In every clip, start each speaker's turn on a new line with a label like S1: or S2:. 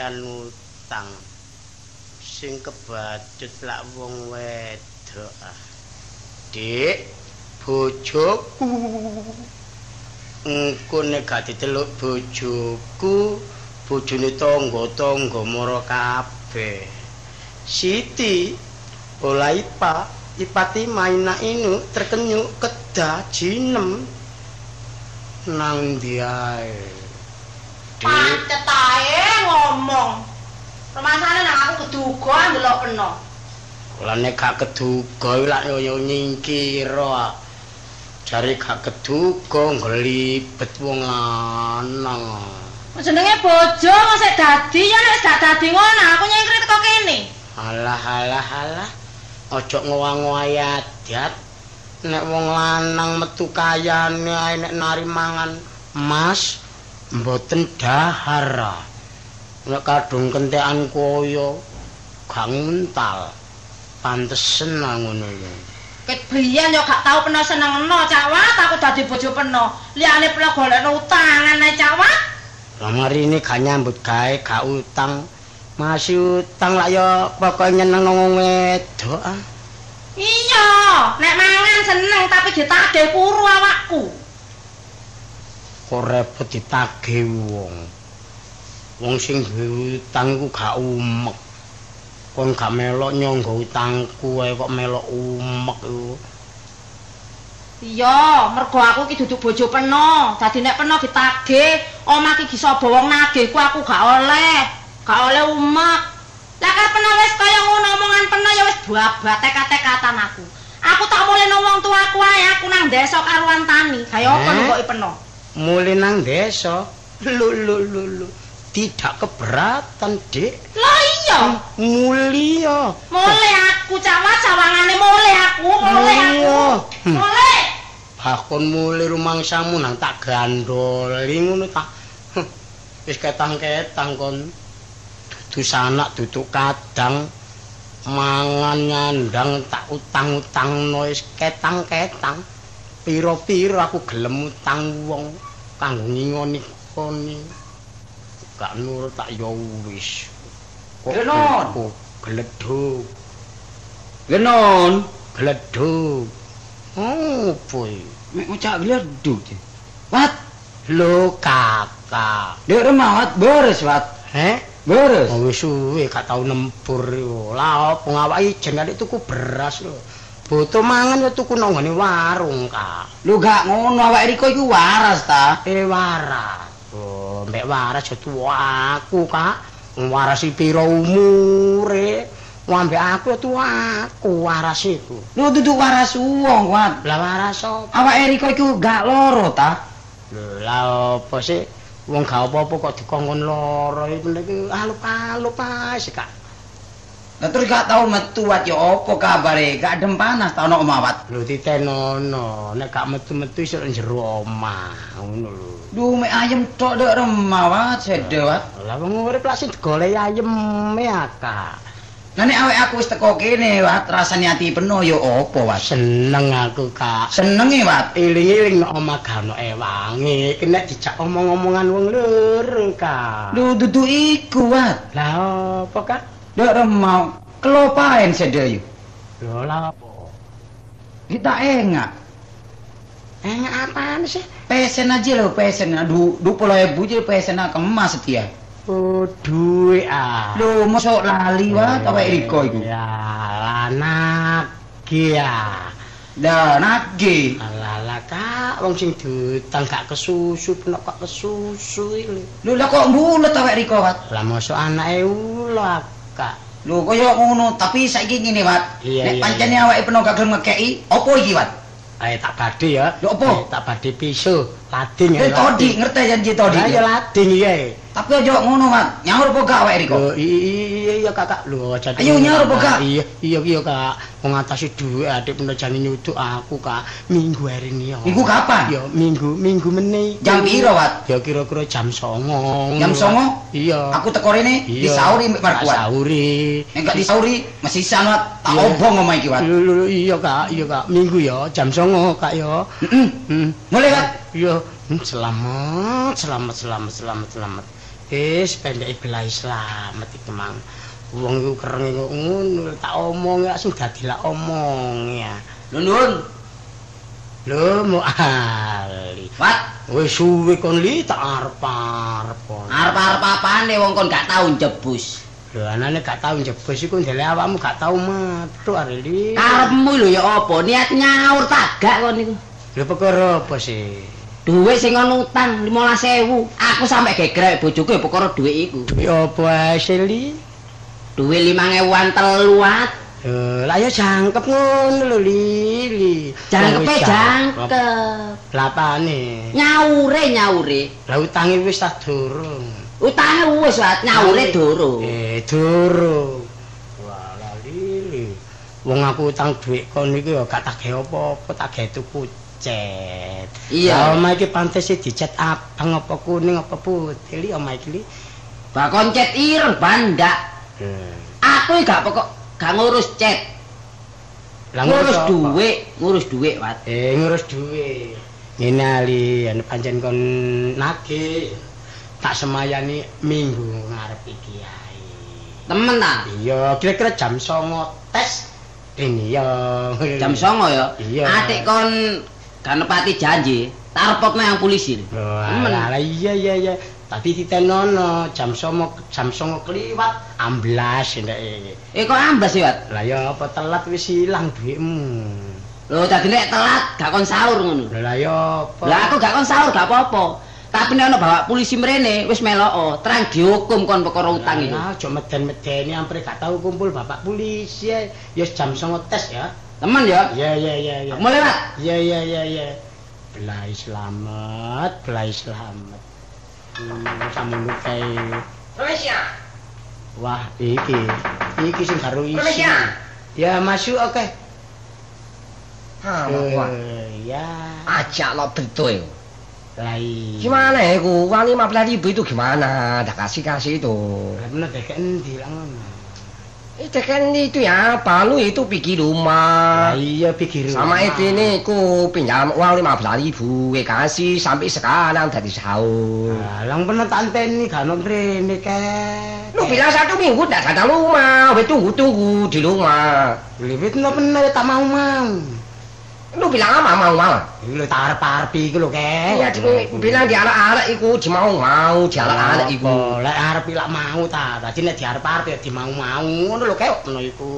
S1: kakean utang sing kebadut lak wong wedok ah. Dik bojoku. Engko nek gak diteluk bojoku bojone tangga-tangga mara kabeh. Siti oleh Ipa Ipati maina inu terkenyuk kedah jinem. Nang diae
S2: Pancet ae ngomong. Permasalahan nang aku keduga ndelok peno.
S1: Lah nek gak keduga lak yo nyingkira. Jare gak keduga nglibet wong lanang.
S2: Jenenge bojo sik dadi ya nek gak dadi ngono aku nyengkri teko kene.
S1: Alah alah alah. Aja ngowang-ngowahi adat. Nek wong lanang metu kayane ae nek nari mangan emas mboten dahar. Nek kadung kentekan kaya gak nguntal. Pantesen lah ngono iki.
S2: Ket briyan yo gak tau peno senengno cawat aku dadi bojo peno. Liyane peno golekno utangan ae cawat.
S1: Lah mari ini gak nyambut gawe, gak utang. Masih utang lah ya pokoke nyeneng nang wedok. ah.
S2: Iya, nek mangan seneng tapi ditagih puru awakku.
S1: Kok repot ditagih wong. Wong sing utang ku gak umek. Kon gak melok nyangga utangku ae kok melok umek iku.
S2: Iya, mergo aku iki duduk bojo peno. Dadi nek peno ditagih, omah iki sapa wong nagihku aku gak oleh. Gak oleh umek. Lah kan peno wis kaya ngono omongan peno ya wis babate kate-katan aku. Aku tak mulih nang wong tuaku ae aku nang desa karuan tani. Kaya apa
S1: Eh?
S2: nang peno?
S1: Muli nang desa. Lu lu lu lu. Tidak keberatan, Dik.
S2: Lah iya,
S1: Mulia.
S2: mulih aku cawat sawangane mulih aku, mulih aku.
S1: Iya. Hmm.
S2: Mulih.
S1: Bakon muli rumangsamu nang tak gandoli ngono ta. Huh, Wis ketang-ketang kon. Dudu sanak dudu kadang mangan nyandang tak utang-utangno wis ketang-ketang. Piro-piro aku gelem utang wong kanggo ngingoni koni. Gak nurut tak ya wis. Kok
S3: Genon.
S1: gledhuk,
S3: Genon,
S1: gledhuk. Oh, boy.
S3: mek ngocak gleduk. Wat,
S1: Lho kakak.
S3: dek remawat beres, Wat.
S1: Heh?
S3: Beres.
S1: Oh, wis suwe gak tau nempur yo. Lah opo ngawaki jen adik tuku beras lho. Butuh mangan yo tuku nang warung, Kak.
S3: Lu gak ngono awake Riko iku waras ta?
S1: Eh waras. Oh, mbek waras tuwa aku, Kak. Warasi pira umure? Mbek aku tuwa aku waras iku.
S3: Lu duduk waras wong, Wat.
S1: Lah waras opo?
S3: Awake Riko iku gak loro ta?
S1: Lho, lah opo sih? Wong gak apa-apa kok dikongkon lara iki nek alup-alup ae sih, Kak.
S3: Lah terus gak tau metu Wat ya apa kabare? Gak adem panas ta ono omah Wat?
S1: Lho ditenono, nek gak metu-metu iso jero omah, ngono lho.
S3: Duh, mek ayam tok dek remah Wat, sedo Wat.
S1: Lah wong urip lak sing digoleki ayeme ya, Kak.
S3: Lah nek awake aku wis teko kene Wat, rasane ati penuh ya apa Wat?
S1: Seneng aku, Kak.
S3: Senenge Wat.
S1: Iling-iling nek omah gak ono ewange, nek dijak omong-omongan wong loro, Kak.
S3: Duh, dudu iku Wat.
S1: Lah apa, Kak?
S3: Dek remah kelopaen sedo yo.
S1: Lho lah apa?
S3: Kita engak.
S1: Eh apaan sih?
S3: Pesen aja loh, pesen. Du, du puluh ribu aja pesen kemas setia.
S1: Oh, duwe ah.
S3: Loh, mosok lali wat awake Riko iku.
S1: Ya, anak ya.
S3: Dah, nage.
S1: Alah kak, wong sing diutang gak kesusu, penak kok kesusu iki.
S3: Loh, lah kok bulet awake Riko wat?
S1: Lah mosok anake ula kak.
S3: Loh, kaya ngono, tapi saiki ngene wat.
S1: Iya,
S3: Nek pancene awake penuh gak gelem ngekeki, apa iki wat?
S1: Ayo tak badhe ya.
S3: Lho, apa?
S1: Eh, tak badhe piso. Lading
S3: Eh todi ngerti janji todi.
S1: Lah ya lading iya.
S3: Tapi aja ngono, Mat. Nyaur apa gak awake riko?
S1: Lho iya iya kakak lho aja.
S3: Ayo, nyaur apa, Kak?
S1: Iya iya iya kak. Wong ngatasi dhuwit adik pun jane nyuduk aku kak. Minggu hari ini ya.
S3: Minggu kapan?
S1: Ya minggu minggu meneh.
S3: Jam piro, Wat?
S1: Ya kira-kira jam 09.00.
S3: Jam 09.00?
S1: Iya.
S3: Aku teko rene disauri mbek
S1: Tak
S3: Markuat.
S1: Sauri.
S3: Nek gak disauri mesti sangat tak obong ngomong iki, Wat.
S1: Lho, lho, lho, Iya kak, iya kak. Minggu ya jam 09.00 kak ya.
S3: Heeh. Mulai, Wat.
S1: Iya, hmm, selamat, selamat, selamat, selamat, selamat. Eh, sependek belai selamat iki mang. Wong iku kereng ngono tak omong ya sing dadi lak omong ya.
S3: Lundun.
S1: Lho, mau ali.
S3: Wat,
S1: Wis suwe kon li tak arep-arep
S3: arep-arep apane wong kon gak tau njebus.
S1: Lho, anane gak tau njebus iku ndele awakmu gak tau metu are li.
S2: Karepmu lho ya apa? Niat nyaur tagak kon niku.
S1: Lho perkara apa sih?
S2: Duit sing ono utang 15.000. Aku sampe gegrek bojoku ya perkara duit iku.
S1: Duwe apa sih li?
S2: Duit 5.000-an teluat.
S1: Lho, lah ya jangkep ngono lho li. li.
S2: Jangkepe
S1: Wis
S2: jangkep.
S1: Lapane.
S2: Nyaure nyaure.
S1: Lah utange wis tak durung.
S2: Utange wis wae nyaure durung.
S1: Eh, durung. Wah, lali. Wong aku utang dhuwit kon iki ya gak tak gawe apa-apa, tak gawe tuku cet.
S2: Iya.
S1: Lah omah iki pantes dicet abang apa kuning apa putih li omah iki li.
S2: Bakon cet ireng bandak. Aku iki gak pokok gak ngurus cet.
S1: Lah
S2: Ngurus duit, ngurus duit, Wat.
S1: Eh, ngurus duit. Ngene ali, ane pancen kon nagih. Tak semayani minggu ngarep iki ae.
S2: Temen ta?
S1: Iya, kira-kira jam 09.00 tes. Ini ya.
S2: Jam 09.00 ya.
S1: Iya.
S2: Atik kon gak nepati janji, tak repotno yang polisi.
S1: Lah iya iya iya. Tapi ditenono jam 09.00 jam 09.00 kliwat amblas ndeke.
S2: Eh kok ambas ya, Wat?
S1: Lah ya apa telat wis ilang duitmu.
S2: Lho tadi nek telat gak kon sahur ngono.
S1: Lah ya apa?
S2: Lah aku gak kon sahur gak apa-apa. Tapi nek ono bawa polisi mrene wis melok terang dihukum kon perkara utang iki.
S1: Lah, aja meden-medeni ampre gak tau kumpul bapak polisi. Ya Ya jam 09.00 tes ya.
S2: Temen ya.
S1: Iya iya iya iya.
S2: Mulai, Pak.
S1: Iya iya iya iya. Belai selamat, belai selamat. Hmm, samono kae.
S2: Permisi.
S1: Wah, iki. Iki sing baru isi.
S2: Permisi, ya.
S1: Masuk oke.
S4: Ha,
S1: Eh,
S4: wah.
S1: ya.
S4: Ajak lo betul.
S1: Lah iya.
S4: Gimana ya, ku? Uang 15 ribu itu gimana? Dah kasih-kasih itu.
S1: Lah bener dek endi lah
S4: Itu kan itu ya, palu itu pergi rumah.
S1: iya pikir.
S4: Sama itu ini, ku pinjam uang 15 ribu. Eh, kasih sampai sekarang dari sahur.
S1: Lah lang bener tak anteni gak ono mrene kek.
S4: Lu bilang satu minggu tidak datang rumah. Weh, tunggu-tunggu di rumah.
S1: Liwit no bener tak mau mau.
S4: Lu bilang apa mau-mau?
S1: Iki lho tak arep-arep iki lho kek.
S4: Ya, di- bilang di anak-anak iku di mau-mau, di anak-anak iku.
S1: Lek arep lak mau ta. Dadi nek diarep-arep ya di mau-mau ngono lho kek ngono iku.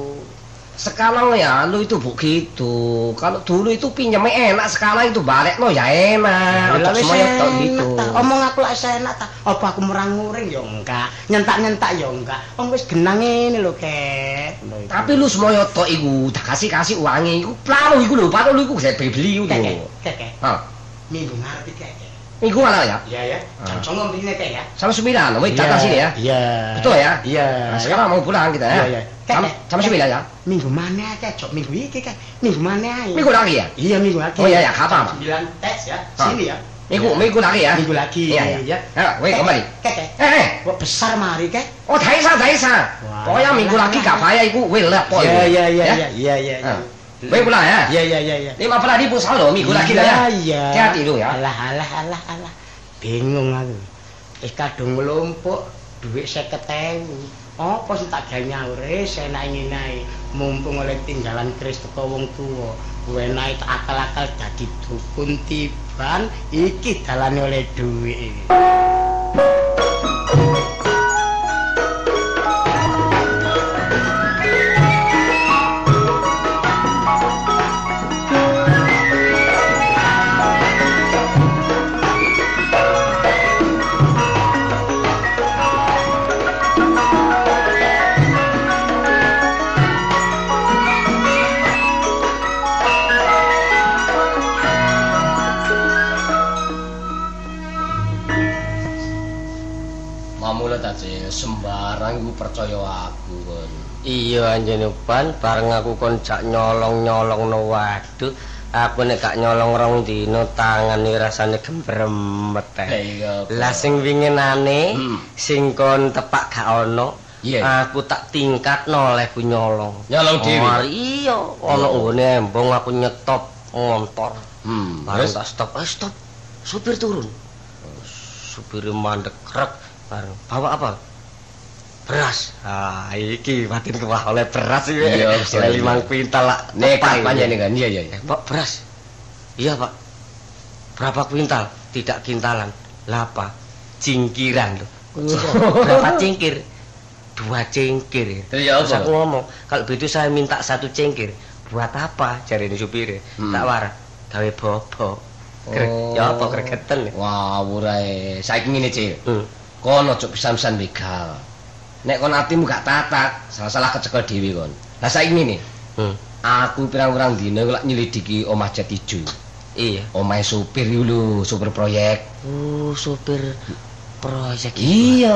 S4: Sekarang ya lu itu begitu. Kalau dulu itu pinjamnya enak, sekarang itu balik no ya enak.
S1: Lah
S4: Untuk
S1: wis
S4: semuanya
S1: enak
S4: gitu.
S1: ta. Omong aku lak enak ta. Apa aku murang-muring ya enggak. Nyentak-nyentak ya enggak. Wong wis genang kek. Ngono iku.
S4: Tapi lu semuanya tok iku, tak kasih kasih uangnya iku. Plano iku lho, padahal lu iku saya beli iku.
S1: kek kek, kek kek.
S4: Hah,
S1: Minggu ngarep iki kek. kek.
S4: minggu mana ya?
S1: Iya ya. Jam. 09.00 mrene kek ya.
S4: Sama sembilan, wait datang sini ya.
S1: Iya.
S4: Betul ya?
S1: Iya.
S4: Nah, sekarang mau pulang kita ya.
S1: Iya, iya.
S4: Sama,
S1: Kek,
S4: sama
S1: kek.
S4: sembilan ya.
S1: Minggu mana kek? Jok minggu iki kek. Minggu mana ae?
S4: Minggu lagi ya?
S1: Iya minggu lagi.
S4: Oh, iya, iya, kapan, Pak?
S1: 9 tes ya.
S4: Ah.
S1: Sini ya.
S4: Minggu,
S1: Iya.
S4: minggu lagi ya.
S1: Minggu lagi.
S4: Iya, iya.
S1: ya.
S4: Ya,
S1: Kek,
S4: kembali.
S1: Kek kek.
S4: Eh, eh.
S1: Wah besar mari kek.
S4: Oh, daisa, daisa.
S1: Wah.
S4: Pokoknya minggu lagi gak bayar iku, wait lah.
S1: Iya iya iya
S4: Ya?
S1: iya iya iya.
S4: Ah. Wait pulang ya.
S1: Iya iya iya iya.
S4: Lima belas ribu saldo minggu lagi lah ya.
S1: Iya.
S4: Hati-hati lu ya.
S1: Alah alah alah alah. Bingung aku. Wis kadung nglumpuk dhuwit 50.000. Apa sing tak gawe nyaure senak ngene ae. Mumpung oleh tinggalan keris teko wong tuwa. Wenake tak akal-akal dadi dukun tiban iki dalane oleh dhuwit
S5: Iya anjene ban bareng aku kon jak nyolong-nyolongno waduh aku nek gak nyolong rong dino tangane rasane gembremet teh.
S4: Iya.
S5: Lah sing winginane
S4: Hmm.
S5: sing kon tepak gak ono
S4: Iya.
S5: aku tak tingkatno oleh ku nyolong.
S4: Nyolong dhewe?
S5: Mari iya ono nggone embong aku nyetop motor.
S4: Hmm.
S5: Bareng tak stop, eh stop. Supir turun. Supir mandek krek bareng. Bawa apa? Beras. Ah, iki batin kewah oleh beras iki.
S4: Iya,
S5: oleh limang kuintal lah.
S4: nekat kan. Iya iya iya.
S5: Eh, Pak, beras. Iya, Pak. Berapa kuintal? Tidak kintalan. Lapa? Cingkiran loh. Berapa cingkir? Dua cingkir.
S4: Terus ya
S5: Terus aku ngomong, kalau begitu saya minta satu cingkir. Buat apa? Cari ini supir.
S4: Hmm.
S5: Tak war. Gawe bobo.
S4: Oh.
S5: Ya apa gregeten ya?
S4: Wah, urae. Saiki ngene, Cil.
S5: Hmm.
S4: Kon aja pisan-pisan begal. Nek kon atimu gak tatak, salah-salah kecekel dhewe kon. Lah saiki ngene,
S5: Hmm.
S4: aku pirang-pirang dina lak nyelidiki omah Jet Ijo.
S5: Iya.
S4: Omahe supir iku lho, supir proyek.
S5: Oh, supir proyek
S4: Iya.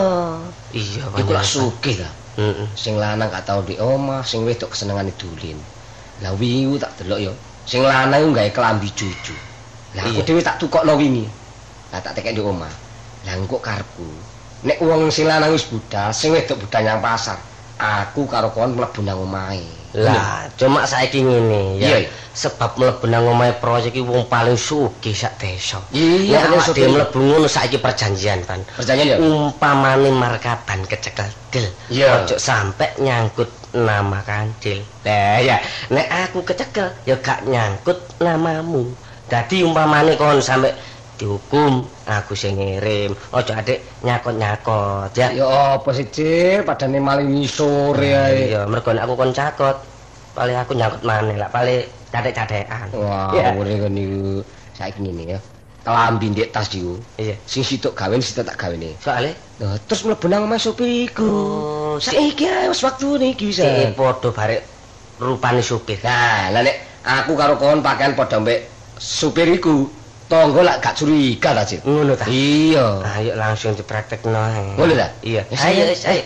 S5: Iya,
S4: Iku lak sugih ta.
S5: Heeh.
S4: Sing lanang gak tau di omah, sing wedok kesenengane dulin. Lah wingi tak delok yo, sing lanang ku gawe kelambi juju. Lah aku dhewe tak tukokno wingi. Lah tak tekek di omah. Lah engko karepku, nek wong sing lanang wis budal, sing wedok budal nyang pasar, aku karo kon mlebu nang omahe.
S5: Lah, cuma saiki ngene ya.
S4: Iya.
S5: Sebab mlebu nang omahe proyek iki wong paling sugih sak desa.
S4: Iya,
S5: Nek dhewe mlebu ngono saiki perjanjian, Pan.
S4: Perjanjian ya?
S5: Umpamane markaban kecekel dil.
S4: Iya.
S5: Ojo sampe nyangkut nama kancil. Lah ya, nek aku kecekel ya gak nyangkut namamu. Dadi umpamane kon sampe dihukum aku sing ngirim. Ojo adik nyakot-nyakot ya.
S4: Ya apa sih, Cil? Padane maling ngisor ae.
S5: Iya, mergo aku kon cakot, paling aku nyangkut maneh lah, paling cadek-cadekan.
S4: Wah,
S5: Ya.
S4: ngene kon niku saiki ngene ya. Kelambi ndek tas iku.
S5: Iya.
S4: Sing sitok gawe sitok tak gawene.
S5: Soale
S4: Nah, terus mlebu nang omahe supir iku.
S5: Oh,
S4: Saiki wis waktune iki
S5: sik
S4: bisa.
S5: padha barek rupane supir.
S4: Nah, lah nek aku karo kon pakaian padha mbek supir iku, tangga lak gak curiga ta, Cil?
S5: Ngono ta?
S4: Iya.
S5: Ayo langsung dipraktekno.
S4: Ngono ta?
S5: Iya.
S4: Ya,
S5: Ayo,
S4: ayo.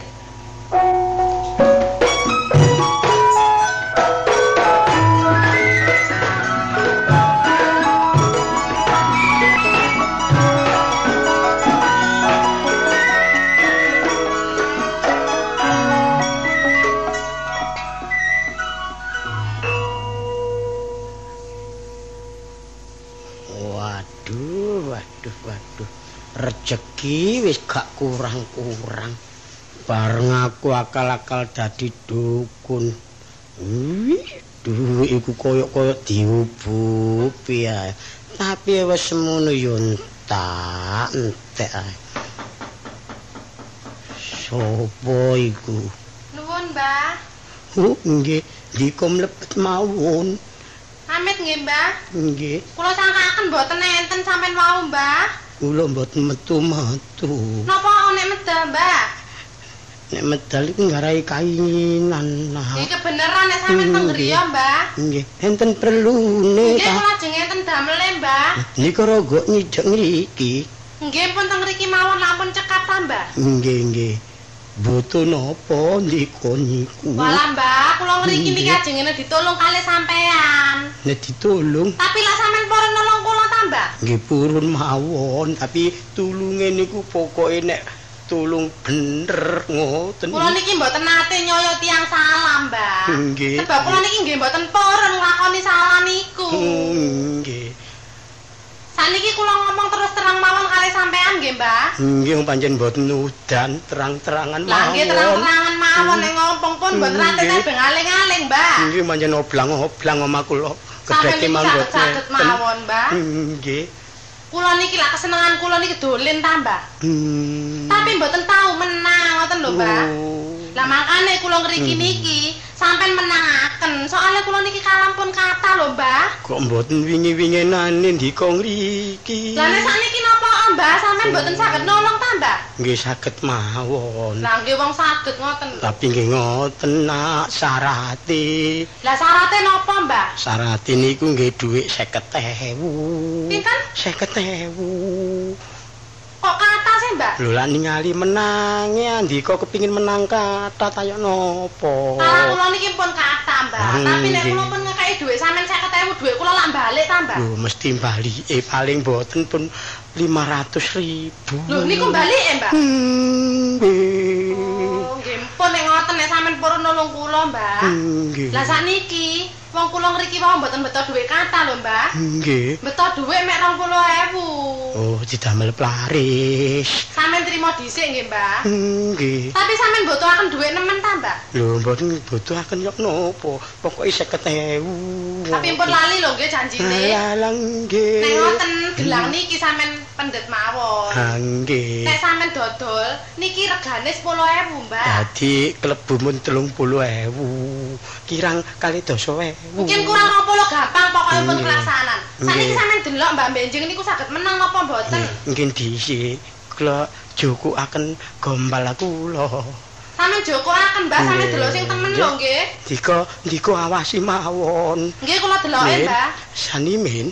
S1: Rezeki wis gak kurang-kurang. Bareng aku akal-akal dadi dukun. Wih, duwe iku koyok-koyok diubupi ae. Tapi wis semono yo entak, entek ae. Sopo iku?
S6: Nuwun, Mbah.
S1: Oh, nggih, dika mlebet mawon.
S6: Amit nggih, Mbah.
S1: Nggih,
S6: Kula sangkaken mboten enten sampean wau, Mbah.
S1: Kula mboten metu-metu.
S6: Napa nek medal, Mbah?
S1: Nek medal iku ngarai kainan. Nah,
S6: Iki kebeneran nek sampean
S1: Hmm,
S6: teng griya, Mbah.
S1: nggih, enten perlune
S6: Nggih, kula ajeng enten damele, Mbah.
S1: Nika rogo nyijek ngriki.
S6: Nggih, pun teng mriki mawon lampun cekap Mbah.
S1: Nggih, nggih. Butuh napa nika niku?
S6: Walah, Mbah, kula ngriki niki
S1: Nggih.
S6: ajeng ngene ditulung kalih sampean.
S1: Nek ditulung
S6: Tapi lak sampean purun nolong kula ta, Mbah?
S1: nggih purun mawon, tapi tulunge niku pokoke nek tulung bener ngoten.
S6: Kula niki mboten nate nyoyo tiang salah, Mbah.
S1: Nggih.
S6: Sebab kula niki nggih mboten purun nglakoni salah niku.
S1: Nggih.
S6: Saniki kula ngomong terus terang mawon kalih sampean nggih, Mbah.
S1: Nggih pancen mboten udan, terang-terangan
S6: Lah
S1: mawon.
S6: nggih terang-terangan mawon nek ngompong pun mboten nate
S1: nggih.
S6: tebeng aling-aling, Mbah.
S1: Nggih pancen oblang-oblang omah kula. Gedheke manggot.
S6: saged mawon, Mbah.
S1: Nggih.
S6: Kula niki lah kesenengan kula niki dolin ta, Mbah.
S1: Hmm.
S6: Tapi mboten tahu menang ngoten lho, Mbah.
S1: Oh.
S6: Lah makane kula ngriki niki sampean menangaken. Soalnya kula niki kalampun kata lho, Mbah.
S1: Kok mboten wingi-winginane ndika ngriki?
S6: Lah nek sakniki napa, Mbah? Sampean mboten saged nolong ta, Mbah?
S1: Nggih saged mawon.
S6: Lah nggih wong saged ngoten.
S1: Tapi nggih ngoten nak syarate.
S6: Lah syaratnya napa, Mbah?
S1: Syarate niku nggih dhuwit 50.000.
S6: Pinten?
S1: 50.000.
S6: Kok kata Mbak?
S1: Lho lak ningali menange andika kepingin menang kata kaya nopo?
S6: Kalah kula niki pun kata, Mbak.
S1: Hmm,
S6: Tapi nek kula pun ngekeki dhuwit sampean 50.000 dhuwit kula lak balik ta, Mbak?
S1: Lho mesti balike paling boten pun 500 ribu.
S6: Lho niku balik ya, Mbak?
S1: Hmm, nggih.
S6: Oh, nggih pun nek ngoten nek sampean purun nulung kula, Mbak.
S1: Hmm, Nggih.
S6: Lah sakniki wong kula ngriki wae mboten beto dhuwit kata lho, Mbak.
S1: Nggih.
S6: Beto dhuwit mek 20.000.
S1: Oh, didamel pelaris.
S6: Sampeyan trimo dhisik nggih, Mbak.
S1: Hmm, Nggih.
S6: Tapi sampeyan butuhaken dhuwit nemen ta, Mbak?
S1: Lho mboten butuhaken yok nopo. Pokoke 50.000.
S6: Tapi pun lali lho nggih janjine.
S1: Alang nggih.
S6: Nek ngoten gelang niki sampean pendet mawon.
S1: Ha nggih.
S6: Nek sampean dodol niki regane 10.000, Mbak.
S1: Dadi klebu mun 30.000. Kirang kali doso ewu.
S6: Mungkin kurang 20 gampang pokoknya pun pelaksanaan. Saniki
S1: Nggih.
S6: sampean delok Mbak Benjing niku saged menang napa mboten?
S1: Mungkin dhisik kula jukukaken gombal kula.
S6: Sampeyan jokoaken Mbak, sampeyan delok sing temen lho
S1: Nggih. Dika dika awasi mawon.
S6: Nggih kula deloke, Mbak.
S1: Sani min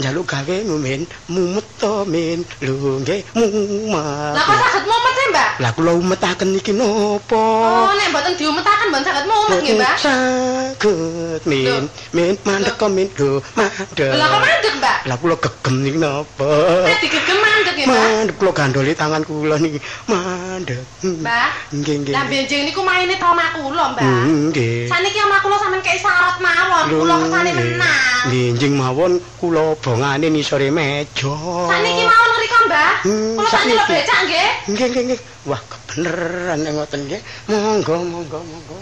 S1: njaluk gawe min mumet to min lho nggih mumet.
S6: Lah kok saged mumet sih, Mbak?
S1: Lah kula umetaken niki nopo?
S6: Oh, nek mboten diumetaken mboten saged mumet nggih, Mbak.
S1: Saged min min mandek kok min lho mandek.
S6: Lah kok mandek, Mbak?
S1: Lah kula gegem niki napa?
S6: Nek digegem mandek nggih, Mbak.
S1: Mandek kula gandoli tangan kula niki mandek.
S6: Mbak.
S1: Nggih nggih.
S6: Lah Benjing niku maine to omah kula, Mbak.
S1: Nggih.
S6: Saniki omah kula sampeyan kei syarat mawon, kula kersane menang.
S1: Nginjing mawon kula bongane nisore meja.
S6: Saniki mawon ngriko, Mbak.
S1: Hmm,
S6: Kula tak
S1: sakniki.
S6: becak nggih.
S1: Nggih nggih nggih. Wah, kebeneran ngoten nggih. Monggo monggo monggo.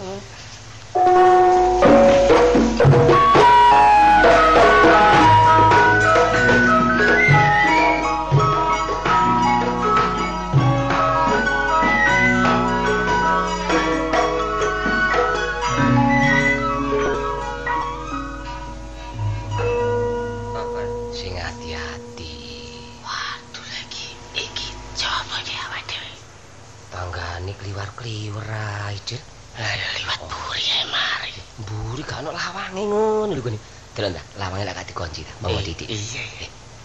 S5: Iya,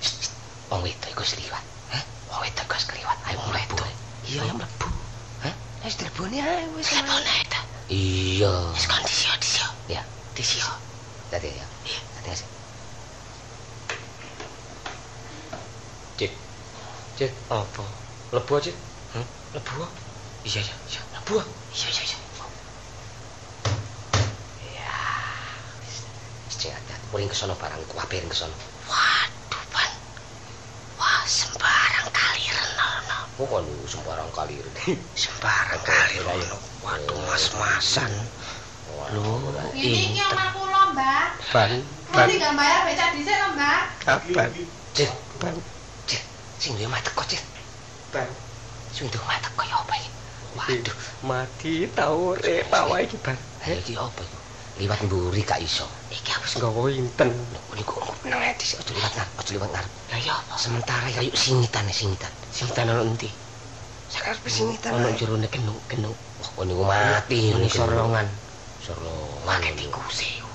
S4: shh, Wong wedok iku sliwat. Hah? Wong wedok iku kliwat. Ayo mlebu. Iya, ayo mlebu. Hah? Wis telepone ae wis.
S5: Telepone ta.
S4: Iya.
S5: Wis kon disio disio.
S4: Ya,
S5: Disio.
S4: tadi ya.
S5: Iya.
S4: Tadi asik. Cik. Cik, apa? Lebu aja. Hah? Lebu? Iya, iya, iya. Lebu.
S5: Iya iya iya.
S4: Ya. Wis. Wis cek hati-hati. Puring ke sono barang kuwabe ring ke sono.
S5: Waduh, Pan. Wah, sembarang kali
S4: Pokon sembarang kali ini.
S5: Sembarang kali renono. Waduh, mas-masan. Lho,
S6: Ini iki omah kula, Mbak.
S1: Ban
S6: Kula tinggal bayar becak dhisik lho, Mbak.
S1: kapan?
S4: Cik, cik. Sing duwe mata kok, cik.
S1: Ban
S4: Sing duwe mata kok ya apa iki? Waduh,
S1: mati ta urip awake iki ban.
S4: Iki apa iku? Liwat mburi gak iso.
S5: Iki aku sing
S1: Nggawa inten.
S4: Lho, niku nang etis aja liwat ngarep, aja liwat ngarep.
S5: Lah ya apa?
S4: Sementara ya yuk singitan singitan.
S5: Sing tanah endi?
S4: Sakarepe singitan.
S5: Ono jerone kenuk-kenuk.
S4: Wah, niku mati
S5: Ini sorongan.
S4: Sorongan.
S5: Tikuse iku.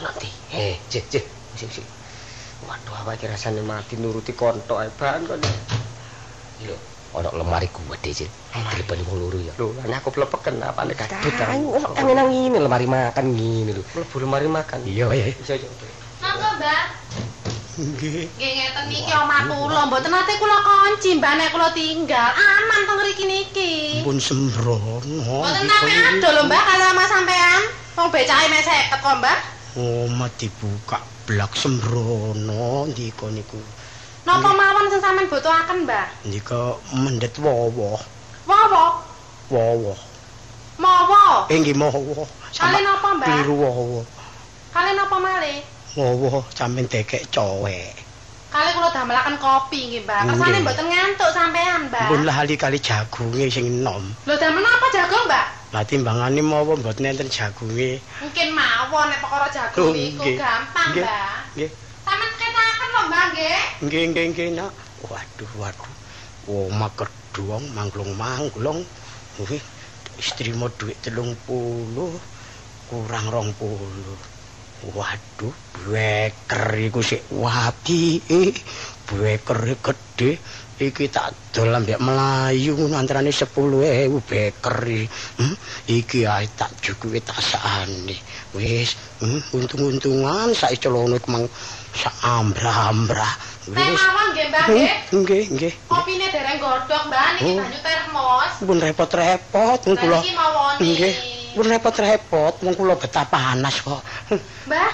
S5: Ono ndi?
S4: Eh, cik, cik.
S5: Sik sik. Waduh, awake rasane mati nuruti kontok ae ban kon.
S4: Lho, ono lemari gede, cik.
S5: Lemari.
S4: Telepon wong loro ya.
S5: Lho, lah aku plepeken apane kadut.
S4: Kan nang ngene lemari makan ngene lho.
S5: Mlebu lemari makan.
S4: Iya, iya.
S5: Iya, iya.
S6: Monggo, Mbak.
S1: Nggih.
S6: Nggih ngeten niki omah kula, mboten nate kula kunci, Mbak nek kula tinggal. Aman to ngriki niki.
S1: Pun sembrono.
S6: Mboten nate ado lho, Mbak, kalau sama sampean. Wong becake mek 50 kok, Mbak.
S1: Omah dibuka blak sembrono ndika niku.
S6: Napa mawon sing sampean butuhaken, Mbak?
S1: Ndika mendet wowo.
S6: Wowo,
S1: Wowo.
S6: mawa.
S1: Eh nggih wowo.
S6: Kali napa, Mbak?
S1: Kliru wowo.
S6: Kali napa malih?
S1: Wowo sampean tekek cowek.
S6: Kali kula damelaken kopi nggih, Mbak. Kersane mboten ngantuk sampean, Mbak.
S1: Pun lali kali jagunge sing enom.
S6: Lho damel napa jagung, Mbak?
S1: Lah timbangane mawa mboten enten jagunge.
S6: Mungkin mawon nek perkara
S1: Oh,
S6: jagung niku
S1: nggih.
S6: gampang. Mbak.
S1: Nggih.
S6: Sampeyan ketaken lho, Mbak, nggih.
S1: Nggih nggih nak. Waduh waduh. Omah kedhuwang manglung-manglung. Wih, istri mau duit telung puluh kurang rong puluh. Waduh, beker iku sik wapi. Beker gedhe iki tak dol ambek melayu antarane 10.000 beker. Hmm? Iki ae tak jukuwe tak sakane. Wis, hmm? untung-untungan sak celono iku
S6: Saambrah-ambrah.
S1: Wis.
S6: Mawon nggih,
S1: Mbak,
S6: nggih.
S1: Nggih, nggih.
S6: Kopine dereng godhok, Mbah, niki banyu termos.
S1: Mun repot-repot
S6: mung
S1: kula. Nggih. Mun repot-repot wong kula getah panas kok. Mbak.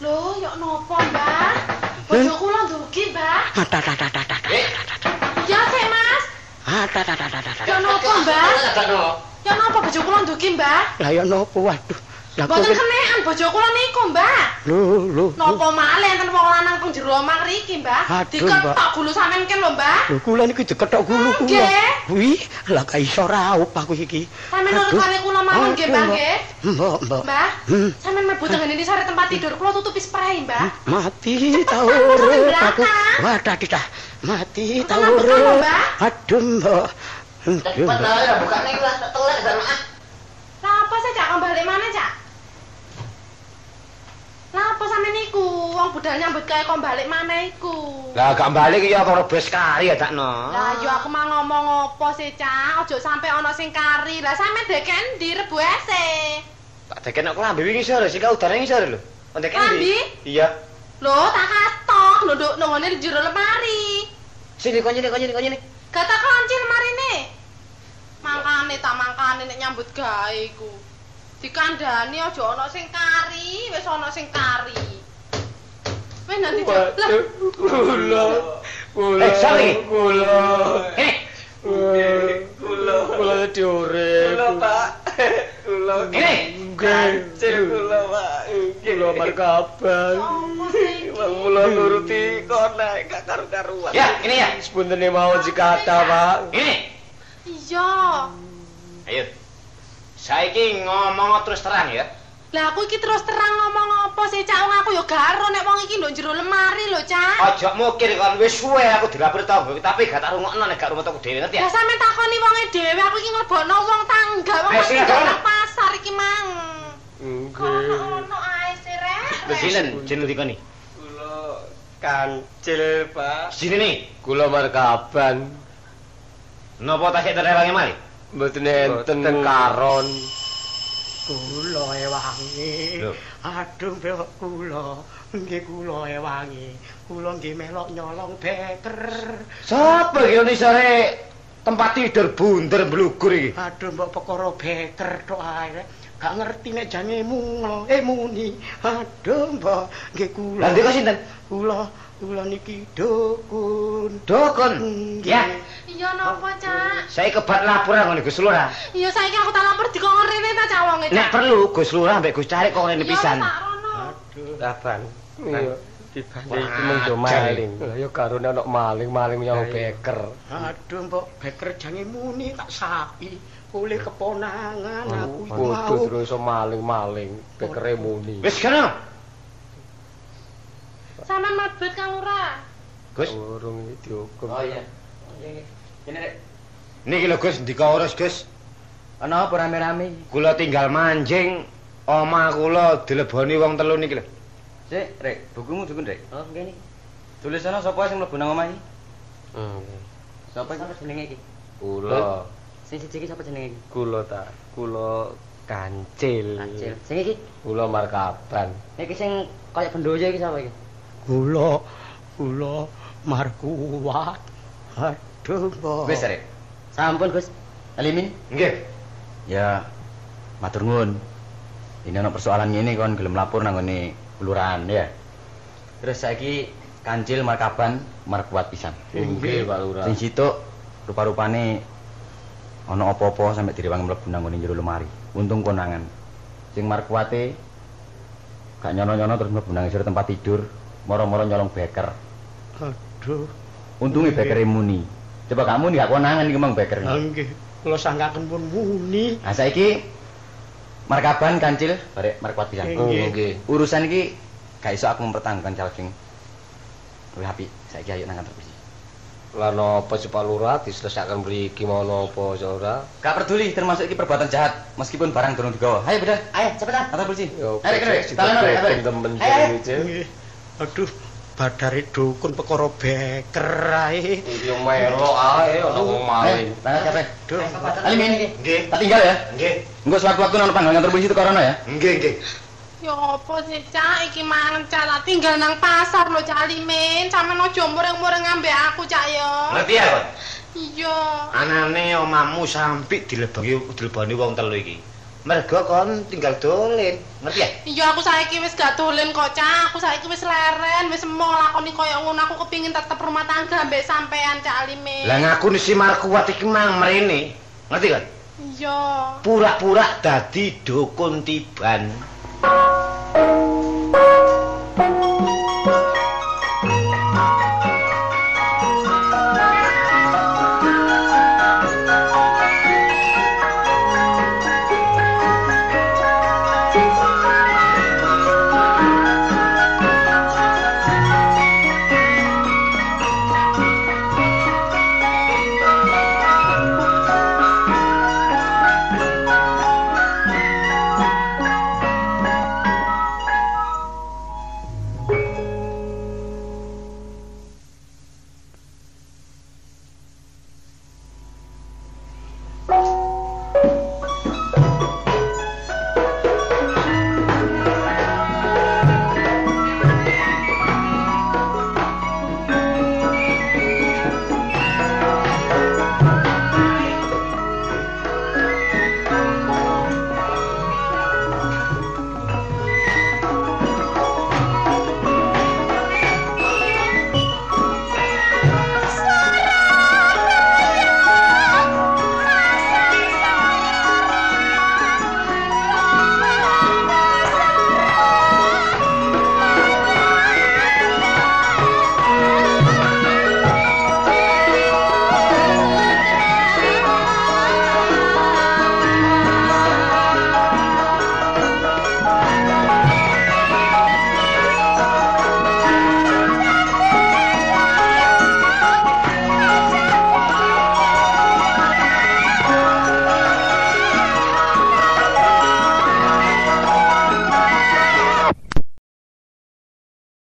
S6: Lho, yo napa, Mbah? Bojo kula ndugi, Mbah.
S1: Tat tat.
S6: Ya, Kek Mas.
S1: Tat tat tat tat.
S6: Yo nopo, Mbak? Yo nopo bojo kula ndugi, Mbah?
S1: Lah yo napa, waduh.
S6: Mboten kenehan bojo kula niku, Mbah.
S1: lho lho.
S6: Napa malih enten wong lanang pun jero omah mriki, Diketok
S1: Mbak.
S6: gulu sampean ken lho, Mbah.
S1: Lho kula niki diketok gulu kula.
S6: Nggih.
S1: Wih, lah ka iso raup aku iki.
S6: Sampeyan nurut
S1: Aduh.
S6: kali kula mawon nggih,
S1: Aduh,
S6: nggih.
S1: Mbok, mbok.
S6: Mbah,
S1: Hmm.
S6: sampeyan mlebu tengene iki sare tempat tidur kula tutupi spray, Mbah.
S1: Mati ta urip aku. Wadah kita. Mati ta urip.
S6: Mbak.
S1: Aduh, mbok. Aduh,
S7: Cepat
S1: mbok.
S7: lah, buka nih lah, telek dan ah.
S6: Lah apa sih Cak kembali mana, Cak? Lah apa sampe niku? Wong budal nyambut gawe kok balik mana iku?
S7: Lah gak balik ya karo bes kari ya tak no.
S6: Lah yo aku mah ngomong apa sih, Cak? Ojo sampe ana sing kari. Lah sampe deken di rebu ese.
S7: Tak teken aku lambe wingi sore kau udane wingi sore lho. Ontek
S6: Lambe?
S7: Iya.
S6: Lho, tak katok nduk nongone jero lemari.
S7: Sini konjene konjene konjene.
S6: Gata kunci lemarine. Mangkane tak mangkane nek nyambut gawe iku. Dikandani aja ana sing kari, wis ana sing kari. Wis nanti
S5: Kula. Kula.
S7: Eh, iki?
S5: Kula. Kula. Kula diurip. Kula, Pak. Kula. Kancil kula, Pak. Kula markaban.
S6: iki?
S5: Kula nuruti kon nek gak karu-karuan.
S7: Ya, ini ya.
S5: Sepuntene mau jikata, Pak.
S7: Ini.
S6: Iya.
S7: Ayo. Saiki ngomong terus terang ya.
S6: Lah aku iki terus terang ngomong apa sih, Cak? Wong aku ya garo nek wong iki nduk jero lemari lho, Cak.
S7: Ojo mukir kon wis suwe aku dilapor tangga tapi gak tak rungokno nek gak rumah aku dhewe ngerti
S6: Lah
S7: ya.
S6: sampe takoni wonge dhewe, aku iki nglebokno wong tangga, wong
S7: Eh,
S6: nang pasar iki mang.
S5: Nggih.
S6: ono ae sih, Rek.
S7: Lho jinen, jinen dikoni.
S5: Kula kancil, Pak.
S7: Sini nih.
S5: Kula markaban.
S7: Napa tasik terewangi malih?
S5: Mboten enten karon.
S1: Kula ewangi. Aduh, mbok kula. Nggih kula ewangi. Kula nggih melok nyolong beker.
S7: Sapa iki ono sore tempat tidur bunder mblugur iki?
S1: Aduh, mbok perkara beker tok ae. Gak ngerti nek jange mungel, eh muni. Aduh, mbok nggih kula.
S7: Lah ndek sinten?
S1: Kula, kula niki dukun.
S7: Dukun. Ya,
S6: Iya napa, Cak?
S7: saya kebat laporan ngene Gus Lurah.
S6: Iya saiki aku tak lapor dikon rene ta Cak wonge, Cak.
S7: Nek perlu Gus Lurah mbek Gus Carik kok
S6: Iya,
S7: pisan.
S1: Aduh.
S5: Laban. Iya. Dibanding iki mung do maling. Lah ya karone ana maling-maling nyolong beker.
S1: Aduh, mbok beker jange muni tak sapi. Oleh keponangan aku iku
S5: Kudu
S1: mau.
S5: terus iso maling-maling bekere muni.
S7: Wis kono.
S6: Sampeyan mlebet Kang Lurah.
S7: Gus.
S5: Urung iki dihukum.
S8: Ini rek.
S7: Niki lho Gus, ndika urus Gus.
S8: Ana apa rame-rame?
S7: Kula tinggal manjing omah kula dileboni wong telu niki lho.
S8: Sik, rek, bukumu dukun rek. Oh, nggih niki. Tulis ana sapa sing mlebu nang omah iki?
S5: Hmm.
S8: Sapa sing jenenge iki?
S5: Kula,
S8: Sing siji iki sapa jenenge iki?
S5: kula ta. Kula kancil.
S8: Acil. Sing iki?
S5: Kula markaban.
S8: Iki sing kaya bendoyo iki sapa iki?
S1: Kula kula markuwat. Aduh, mbok.
S8: Wis rek. Sampun, Gus. Alimin.
S7: Nggih.
S8: Ya, matur nuwun. Ini ana persoalan ngene kon gelem lapor nang ngene kelurahan ya. Terus saiki kancil markaban markuat pisan.
S5: Nggih, Pak Lurah.
S8: Sing situk rupa-rupane ana apa-apa sampe direwangi mlebu nang ngene jero lemari. Untung konangan. Sing markuate gak nyono-nyono terus mlebu nang jero tempat tidur, moro-moro nyolong beker.
S1: Aduh,
S8: Untunge bekere muni. Coba kamu nih gak konangan iki mang beker.
S1: nggih. Kula sangkaken pun muni.
S8: Nah saiki markaban kancil barek markuat pisan.
S1: Nggih.
S5: Nggih.
S8: Urusan iki gak iso aku mempertahankan caleg sing luwih apik. Saiki ayo nang kantor polisi.
S5: Lah napa si Pak Lurah diselesaikan mriki mau napa ora?
S8: Gak peduli termasuk iki perbuatan jahat meskipun barang durung digawa. Ayo beda. Ayo cepetan. Atau polisi.
S5: Yo,
S8: Ayo kene.
S5: sik
S8: Tangan ayo.
S1: Aduh, badare dukun perkara beker ae.
S5: Yo melo ae ana wong maling.
S1: Duh.
S8: Alimin.
S7: Nggih.
S8: Tak tinggal ya.
S7: Nggih.
S8: Engko sewaktu-waktu nang panggal kantor polisi teko rono ya.
S7: Nggih, nggih.
S6: Ya apa sih, Cak? Iki mangan Cak tak tinggal nang pasar lho, Cak Limin. Sampe aja mureng-mureng ambek aku, Cak ya.
S7: Ngerti ya, Kon?
S6: Iya.
S7: Anane omamu sampe dilebani wong telu iki. Mergo kon tinggal dolen. Ngerti ya?
S6: Iya aku saiki wis gak dolen kok, Cak. Aku saiki wis leren, wis emo lakoni koyo ngono. Aku kepingin tetep rumah tangga ambek sampean, Cak Limin.
S7: Lah ngaku si Markuat iki mang mrene. Ngerti kan?
S6: Iya.
S7: Pura-pura dadi dukun tiban.